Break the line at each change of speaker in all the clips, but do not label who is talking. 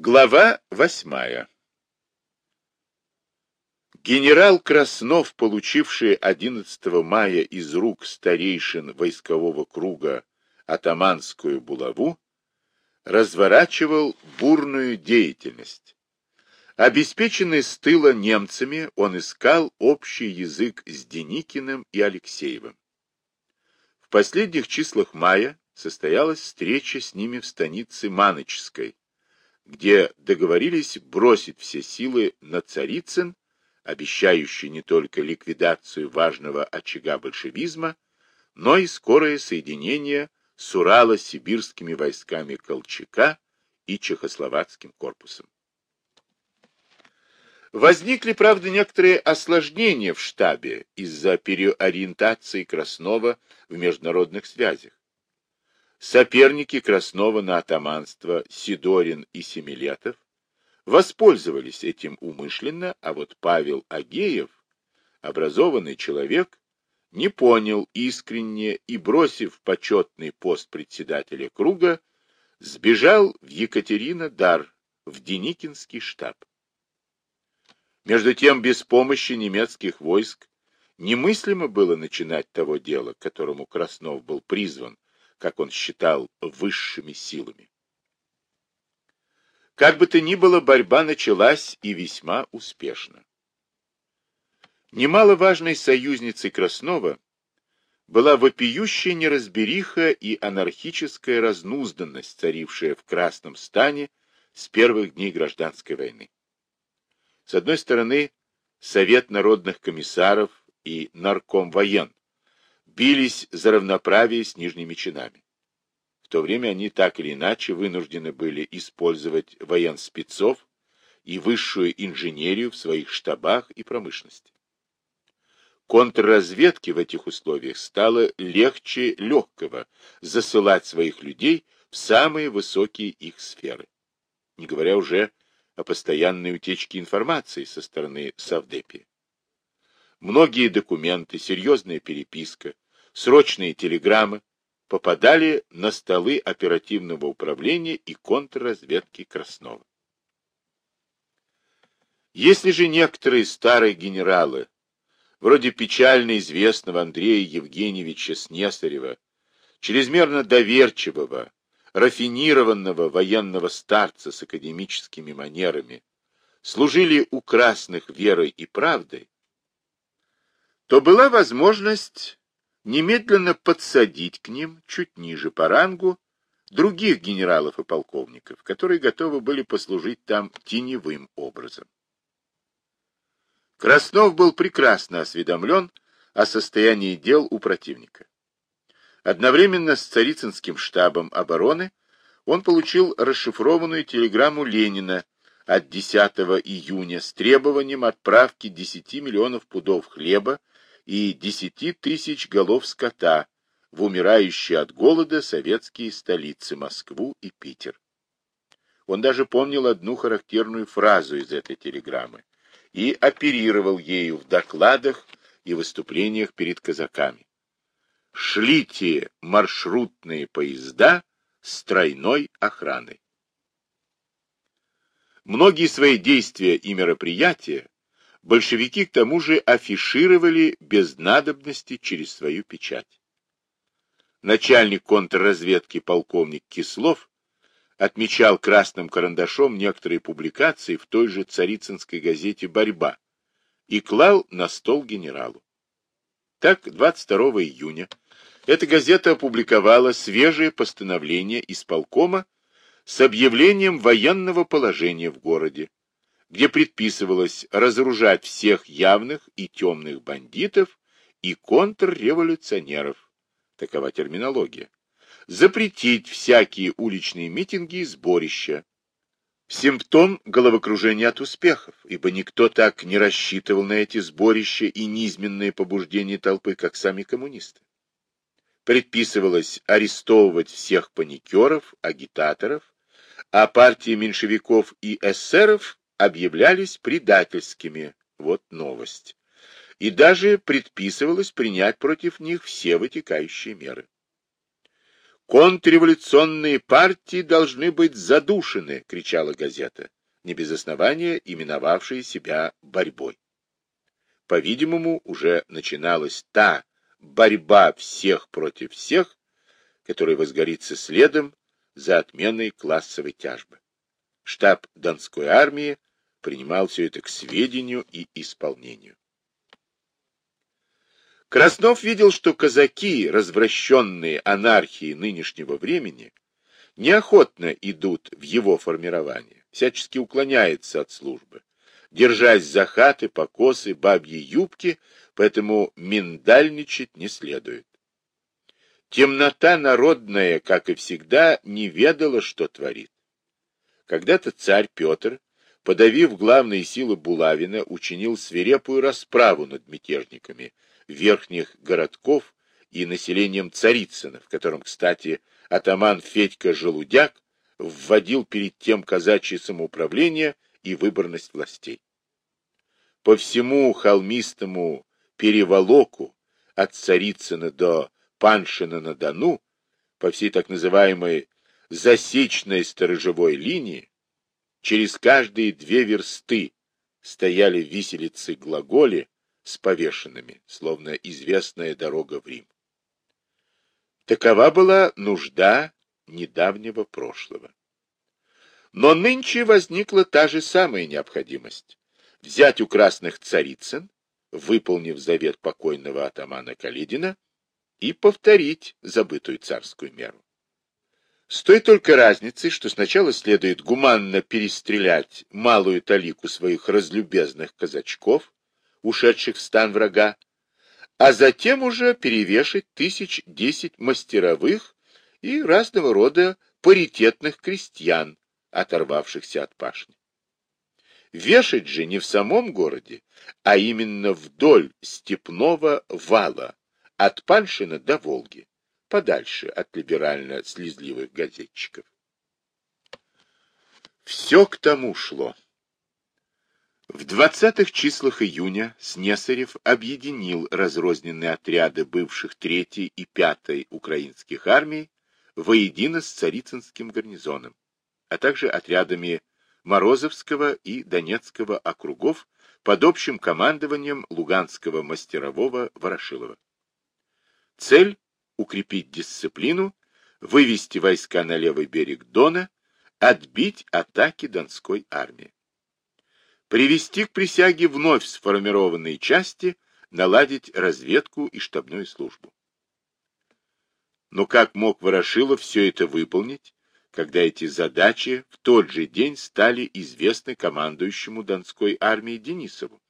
Глава восьмая Генерал Краснов, получивший 11 мая из рук старейшин войскового круга атаманскую булаву, разворачивал бурную деятельность. Обеспеченный с тыла немцами, он искал общий язык с Деникиным и Алексеевым. В последних числах мая состоялась встреча с ними в станице Маночской, где договорились бросить все силы на Царицын, обещающий не только ликвидацию важного очага большевизма, но и скорое соединение с Урало-сибирскими войсками Колчака и Чехословацким корпусом. Возникли, правда, некоторые осложнения в штабе из-за переориентации Краснова в международных связях. Соперники Краснова на атаманство Сидорин и Семилетов воспользовались этим умышленно, а вот Павел Агеев, образованный человек, не понял искренне и, бросив почетный пост председателя круга, сбежал в Екатеринодар, в Деникинский штаб. Между тем, без помощи немецких войск немыслимо было начинать того дела, к которому Краснов был призван, как он считал, высшими силами. Как бы то ни было, борьба началась и весьма успешно. Немаловажной союзницей Краснова была вопиющая неразбериха и анархическая разнузданность, царившая в Красном стане с первых дней гражданской войны. С одной стороны, Совет народных комиссаров и Нарком воен бились за равноправие с нижними чинами. В то время они так или иначе вынуждены были использовать военспецов и высшую инженерию в своих штабах и промышленности. Контрразведке в этих условиях стало легче легкого засылать своих людей в самые высокие их сферы, не говоря уже о постоянной утечке информации со стороны Савдепи. Многие документы, серьезная переписка, срочные телеграммы попадали на столы оперативного управления и контрразведки Краснова. Если же некоторые старые генералы, вроде печально известного Андрея Евгеньевича Снесарева, чрезмерно доверчивого, рафинированного военного старца с академическими манерами, служили у красных верой и правдой, то была возможность немедленно подсадить к ним, чуть ниже по рангу, других генералов и полковников, которые готовы были послужить там теневым образом. Краснов был прекрасно осведомлен о состоянии дел у противника. Одновременно с Царицынским штабом обороны он получил расшифрованную телеграмму Ленина от 10 июня с требованием отправки 10 миллионов пудов хлеба и десяти тысяч голов скота в умирающие от голода советские столицы Москву и Питер. Он даже помнил одну характерную фразу из этой телеграммы и оперировал ею в докладах и выступлениях перед казаками. «Шлите маршрутные поезда с тройной охраной». Многие свои действия и мероприятия большевики к тому же афишировали без надобности через свою печать. Начальник контрразведки полковник Кислов отмечал красным карандашом некоторые публикации в той же царицынской газете «Борьба» и клал на стол генералу. Так, 22 июня эта газета опубликовала свежее постановление исполкома с объявлением военного положения в городе, где предписывалось разоружать всех явных и темных бандитов и контрреволюционеров, такова терминология, запретить всякие уличные митинги и сборища, симптом головокружения от успехов, ибо никто так не рассчитывал на эти сборища и низменные побуждения толпы, как сами коммунисты. Предписывалось арестовывать всех паникеров, агитаторов, а партии меньшевиков и эсеров объявлялись предательскими. Вот новость. И даже предписывалось принять против них все вытекающие меры. Контрреволюционные партии должны быть задушены, кричала газета, не без основания именовавшая себя борьбой. По-видимому, уже начиналась та борьба всех против всех, которая возгорится следом за отменой классовой тяжбы. Штаб Донской армии принимал все это к сведению и исполнению. Краснов видел, что казаки, развращенные анархией нынешнего времени, неохотно идут в его формирование, всячески уклоняются от службы, держась за хаты, покосы, бабьи юбки, поэтому миндальничать не следует. Темнота народная, как и всегда, не ведала, что творит. Когда-то царь Петр, подавив главные силы Булавина, учинил свирепую расправу над мятежниками – верхних городков и населением Царицына, в котором, кстати, атаман Федька Желудяк вводил перед тем казачье самоуправление и выборность властей. По всему холмистому переволоку от Царицына до Паншина-на-Дону, по всей так называемой засечной сторожевой линии, через каждые две версты стояли виселицы глаголи, с повешенными, словно известная дорога в Рим. Такова была нужда недавнего прошлого. Но нынче возникла та же самая необходимость — взять у красных царицын, выполнив завет покойного атамана Калидина, и повторить забытую царскую меру. С той только разницей, что сначала следует гуманно перестрелять малую талику своих разлюбезных казачков, ушедших в стан врага, а затем уже перевешать тысяч десять мастеровых и разного рода паритетных крестьян, оторвавшихся от пашни. Вешать же не в самом городе, а именно вдоль степного вала, от Паншина до Волги, подальше от либерально-слезливых газетчиков. Все к тому шло. В 20-х числах июня Снесарев объединил разрозненные отряды бывших 3-й и 5-й украинских армий воедино с Царицынским гарнизоном, а также отрядами Морозовского и Донецкого округов под общим командованием Луганского мастерового Ворошилова. Цель – укрепить дисциплину, вывести войска на левый берег Дона, отбить атаки Донской армии привести к присяге вновь сформированные части, наладить разведку и штабную службу. Но как мог Ворошилов все это выполнить, когда эти задачи в тот же день стали известны командующему Донской армией Денисову?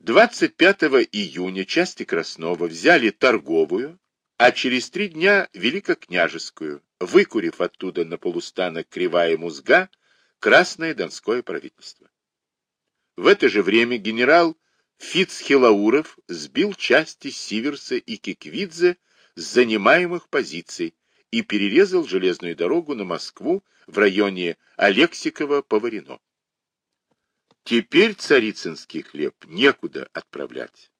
25 июня части Краснова взяли торговую, а через три дня Великокняжескую, выкурив оттуда на полустанок Кривая Музга Красное Донское правительство. В это же время генерал Фицхилауров сбил части Сиверса и Киквидзе с занимаемых позиций и перерезал железную дорогу на Москву в районе Алексикова-Поварино. Теперь царицынский хлеб некуда отправлять.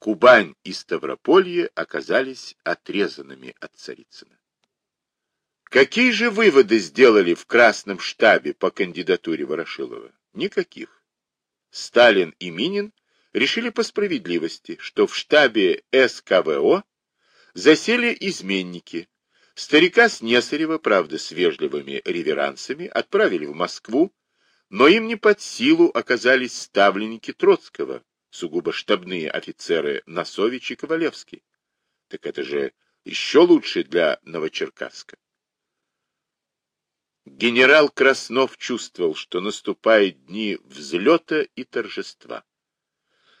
Кубань и Ставрополье оказались отрезанными от Царицына. Какие же выводы сделали в Красном штабе по кандидатуре Ворошилова? Никаких. Сталин и Минин решили по справедливости, что в штабе СКВО засели изменники. Старика Снесарева, правда, с вежливыми реверансами, отправили в Москву, но им не под силу оказались ставленники Троцкого, сугубо штабные офицеры Носович и Ковалевский. Так это же еще лучше для Новочеркасска. Генерал Краснов чувствовал, что наступают дни взлета и торжества.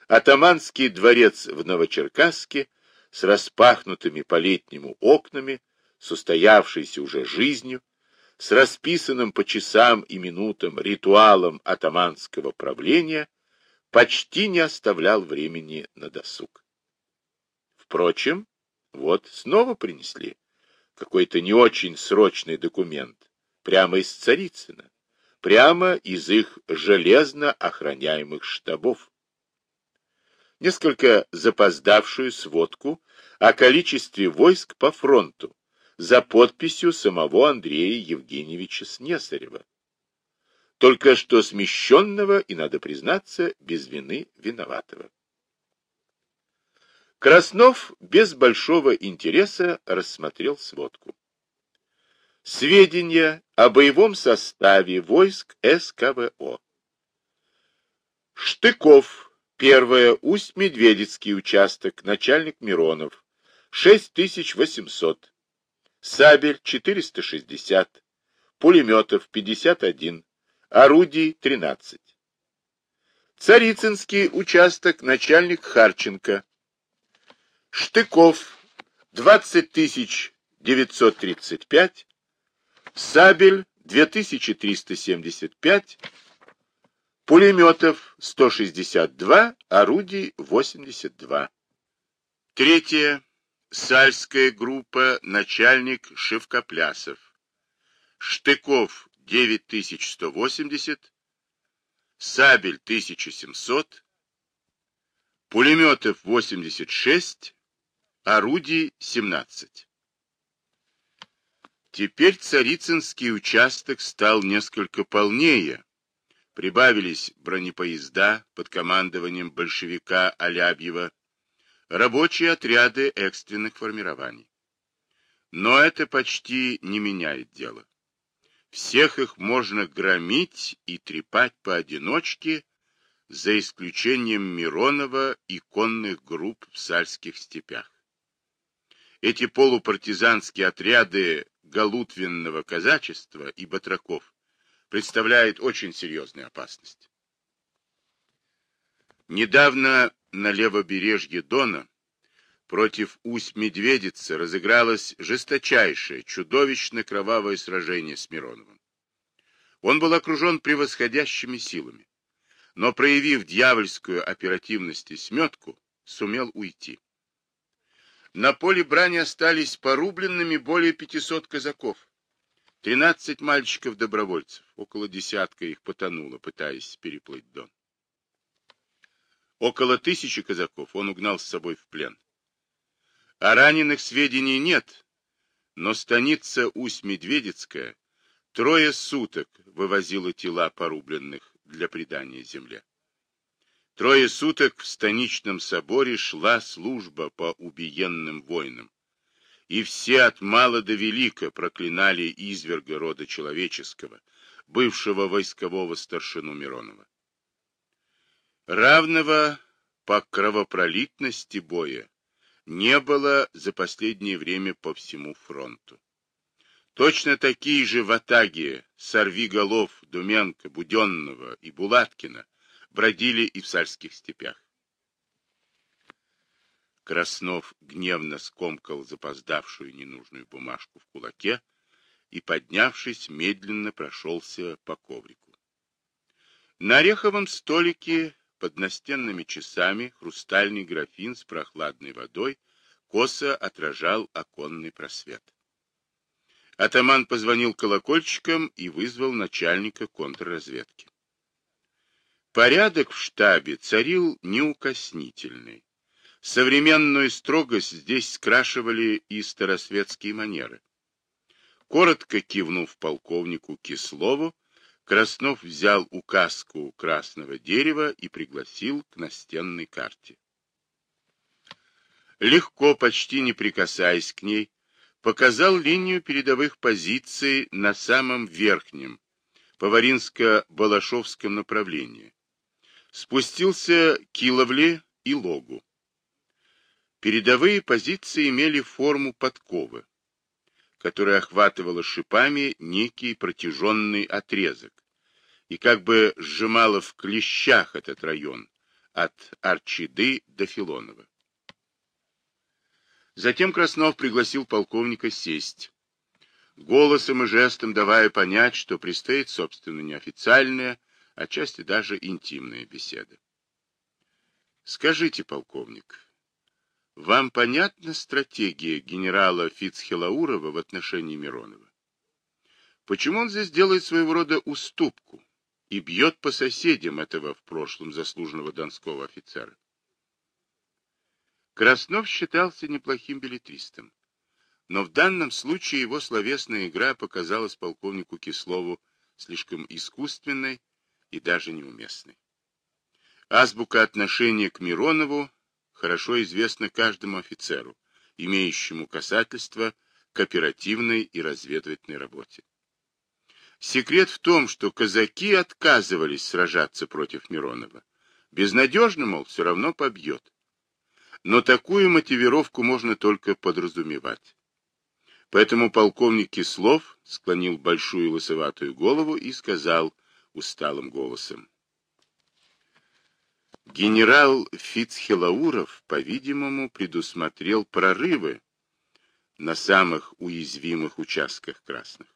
Атаманский дворец в Новочеркасске с распахнутыми по-летнему окнами, с уже жизнью, с расписанным по часам и минутам ритуалом атаманского правления, почти не оставлял времени на досуг. Впрочем, вот снова принесли какой-то не очень срочный документ, прямо из Царицына, прямо из их железно охраняемых штабов. Несколько запоздавшую сводку о количестве войск по фронту, за подписью самого Андрея Евгеньевича Снесарева, только что смещенного и, надо признаться, без вины виноватого. Краснов без большого интереса рассмотрел сводку. Сведения о боевом составе войск СКВО. Штыков, первое, Усть-Медведицкий участок, начальник Миронов, 6800. Сабель, 460. Пулеметов, 51. Орудий, 13. Царицынский участок, начальник Харченко. Штыков, 20 935. Сабель, 2375 пулеметов 162, орудий 82. Третье. Сальская группа, начальник Шевкоплясов. Штыков 9180, Сабель 1700, пулеметов 86, орудий 17. Теперь Царицынский участок стал несколько полнее, прибавились бронепоезда под командованием большевика Алябьева, рабочие отряды экстренных формирований. Но это почти не меняет дело. Всех их можно громить и трепать поодиночке, за исключением Миронова и конных групп в сальских степях. Эти полупартизанские отряды галутвенного казачества и батраков представляет очень серьезную опасность. Недавно на левобережье Дона против Усть-Медведицы разыгралось жесточайшее, чудовищно кровавое сражение с Мироновым. Он был окружен превосходящими силами, но, проявив дьявольскую оперативность и сметку, сумел уйти. На поле брани остались порубленными более 500 казаков, Тринадцать мальчиков-добровольцев, около десятка их потонуло, пытаясь переплыть Дон. Около тысячи казаков он угнал с собой в плен. О раненых сведений нет, но станица Усть-Медведицкая трое суток вывозила тела порубленных для предания земле. Трое суток в станичном соборе шла служба по убиенным воинам и все от мала до велика проклинали изверга рода человеческого, бывшего войскового старшину Миронова. Равного по кровопролитности боя не было за последнее время по всему фронту. Точно такие же ватаги Сорвиголов, Думенко, Буденного и Булаткина бродили и в царских степях. Краснов гневно скомкал запоздавшую ненужную бумажку в кулаке и, поднявшись, медленно прошелся по коврику. На ореховом столике под настенными часами хрустальный графин с прохладной водой косо отражал оконный просвет. Атаман позвонил колокольчиком и вызвал начальника контрразведки. Порядок в штабе царил неукоснительный. Современную строгость здесь скрашивали и старосветские манеры. Коротко кивнув полковнику Кислову, Краснов взял указку красного дерева и пригласил к настенной карте. Легко, почти не прикасаясь к ней, показал линию передовых позиций на самом верхнем, Поваринско-Балашовском направлении. Спустился Киловле и Логу. Передовые позиции имели форму подковы, которая охватывала шипами некий протяженный отрезок и как бы сжимала в клещах этот район от Арчиды до Филонова. Затем Краснов пригласил полковника сесть, голосом и жестом давая понять, что предстоит, собственно, неофициальная, а части даже интимная беседа. «Скажите, полковник, вам понятна стратегия генерала Фицхелаурова в отношении Миронова? Почему он здесь делает своего рода уступку и бьет по соседям этого в прошлом заслуженного донского офицера? Краснов считался неплохим билетристом. но в данном случае его словесная игра показалась полковнику Кислову слишком искусственной и даже неуместной. Азбука отношения к Миронову хорошо известна каждому офицеру, имеющему касательство к оперативной и разведывательной работе. Секрет в том, что казаки отказывались сражаться против Миронова. Безнадежно, мол, все равно побьет. Но такую мотивировку можно только подразумевать. Поэтому полковник Кислов склонил большую лысоватую голову и сказал усталым голосом. Генерал Фицхелауров, по-видимому, предусмотрел прорывы на самых уязвимых участках красных.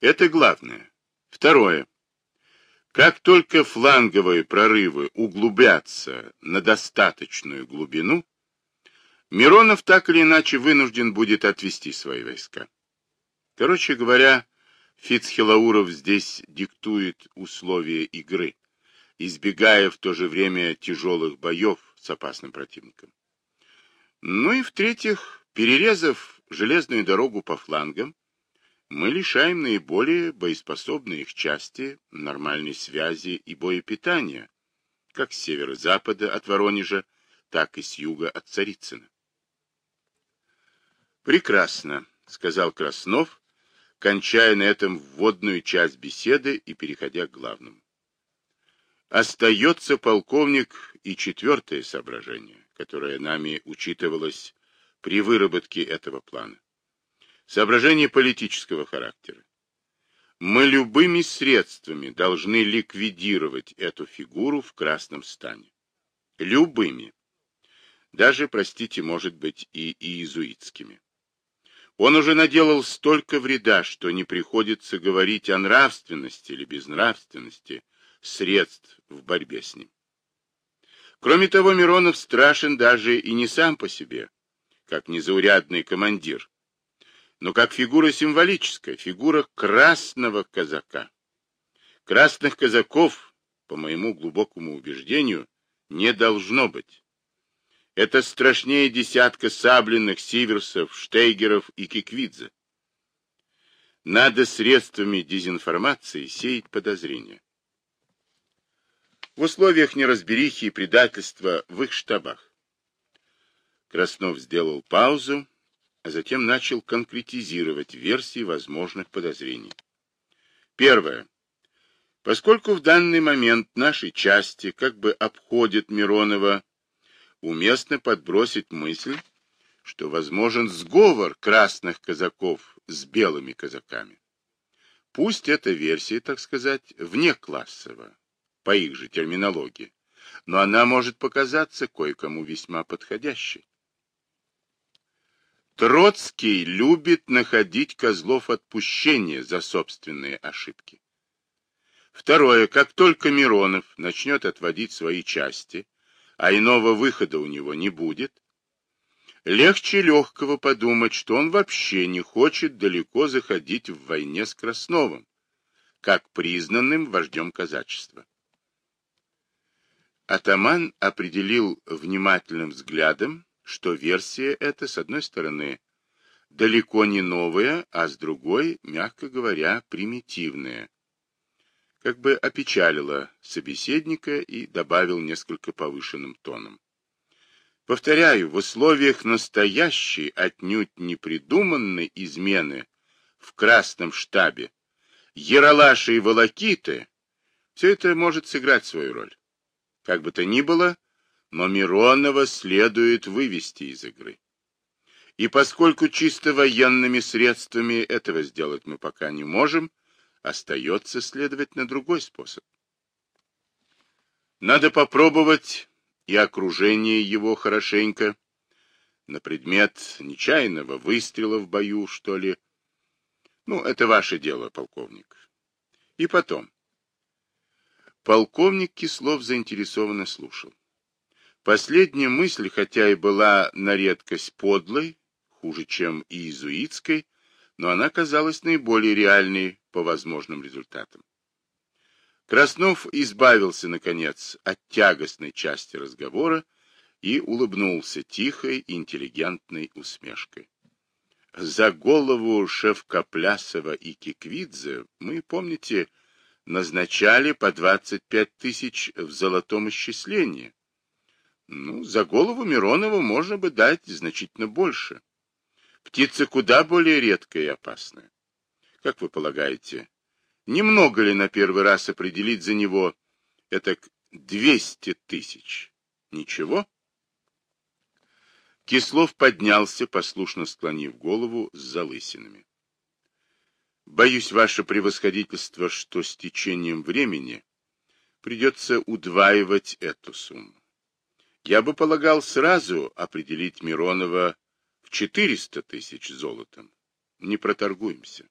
Это главное. Второе. Как только фланговые прорывы углубятся на достаточную глубину, Миронов так или иначе вынужден будет отвести свои войска. Короче говоря, Фицхелауров здесь диктует условия игры, избегая в то же время тяжелых боев с опасным противником. Ну и в-третьих, перерезав железную дорогу по флангам, мы лишаем наиболее боеспособные их части нормальной связи и боепитания, как с северо-запада от Воронежа, так и с юга от Царицына. «Прекрасно», — сказал Краснов, кончая на этом вводную часть беседы и переходя к главному. Остается, полковник, и четвертое соображение, которое нами учитывалось при выработке этого плана. Соображение политического характера. Мы любыми средствами должны ликвидировать эту фигуру в красном стане. Любыми. Даже, простите, может быть, и иезуитскими. Он уже наделал столько вреда, что не приходится говорить о нравственности или безнравственности средств в борьбе с ним. Кроме того, Миронов страшен даже и не сам по себе, как незаурядный командир, но как фигура символическая, фигура красного казака. Красных казаков, по моему глубокому убеждению, не должно быть. Это страшнее десятка сабленных сиверсов, штейгеров и киквидзе. Надо средствами дезинформации сеять подозрения. В условиях неразберихи и предательства в их штабах. Краснов сделал паузу, а затем начал конкретизировать версии возможных подозрений. Первое. Поскольку в данный момент наши части как бы обходят Миронова, уместно подбросить мысль, что возможен сговор красных казаков с белыми казаками. Пусть эта версия, так сказать, вне классовая, по их же терминологии, но она может показаться кое-кому весьма подходящей. Троцкий любит находить козлов отпущения за собственные ошибки. Второе. Как только Миронов начнет отводить свои части, а иного выхода у него не будет, легче легкого подумать, что он вообще не хочет далеко заходить в войне с Красновым, как признанным вождем казачества. Атаман определил внимательным взглядом, что версия эта, с одной стороны, далеко не новая, а с другой, мягко говоря, примитивная. Как бы опечалила собеседника и добавил несколько повышенным тоном. Повторяю, в условиях настоящей, отнюдь непридуманной измены в красном штабе, Яралаши и Волокиты, все это может сыграть свою роль. Как бы то ни было, но Миронова следует вывести из игры. И поскольку чисто военными средствами этого сделать мы пока не можем, остается следовать на другой способ. Надо попробовать и окружение его хорошенько, на предмет нечаянного выстрела в бою, что ли. Ну, это ваше дело, полковник. И потом. Полковник Кислов заинтересованно слушал. Последняя мысль, хотя и была на редкость подлой, хуже, чем и иезуитской, но она казалась наиболее реальной по возможным результатам. Краснов избавился, наконец, от тягостной части разговора и улыбнулся тихой, интеллигентной усмешкой. За голову Шевкоплясова и Киквидзе мы, помните, назначали по 25 тысяч в золотом исчислении. Ну, за голову Миронова можно бы дать значительно больше. Птица куда более редкая и опасная. Как вы полагаете, немного ли на первый раз определить за него это 200 тысяч? Ничего? Кислов поднялся, послушно склонив голову с залысинами. Боюсь, ваше превосходительство, что с течением времени придется удваивать эту сумму. Я бы полагал сразу определить Миронова в 400 тысяч золотом. Не проторгуемся.